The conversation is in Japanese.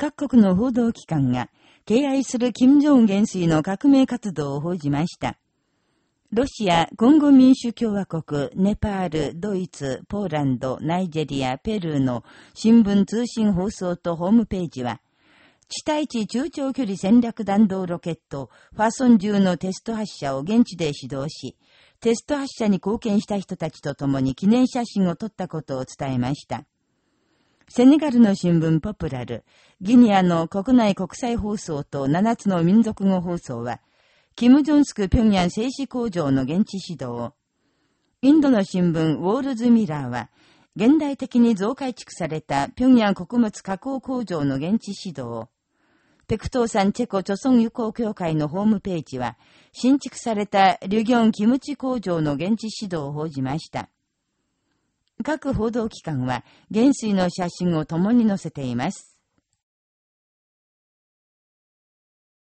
各国の報道機関が、敬愛する金正恩元帥の革命活動を報じました。ロシア、コンゴ民主共和国、ネパール、ドイツ、ポーランド、ナイジェリア、ペルーの新聞通信放送とホームページは、地対地中長距離戦略弾道ロケット、ファソン銃のテスト発射を現地で指導し、テスト発射に貢献した人たちと共に記念写真を撮ったことを伝えました。セネガルの新聞ポプラル、ギニアの国内国際放送と7つの民族語放送は、キム・ジョンスク平壌製紙工場の現地指導、インドの新聞ウォールズ・ミラーは、現代的に増改築された平壌穀物加工工場の現地指導、ペクトーサンチェコ貯村友好協会のホームページは、新築されたリュギョンキムチ工場の現地指導を報じました。各報道機関は、元帥の写真を共に載せています。